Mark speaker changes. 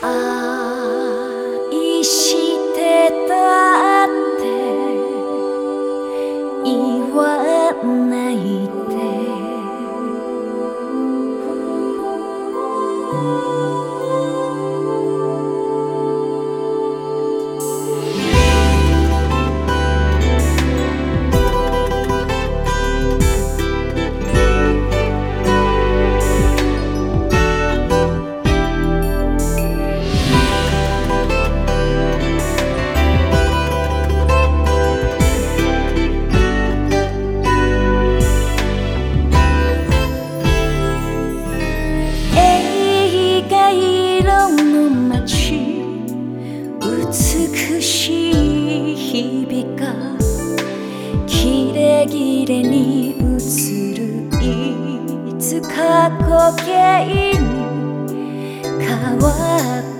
Speaker 1: 啊一心れに映るいつか故けいに変わった